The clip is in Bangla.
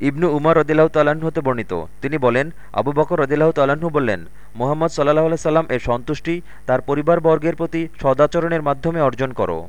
ইবনু উমর রদিল্লাহ তাল্লাহ্ন হতে বর্ণিত। তিনি বলেন, আবু বকর রদিল্লাহ তাল্লাহ্ন বললেন, মোহাম্মদ সাল্লাহ সাল্লাম এর সন্তুষ্টি তার পরিবারবর্গের প্রতি সদাচরণের মাধ্যমে অর্জন করো।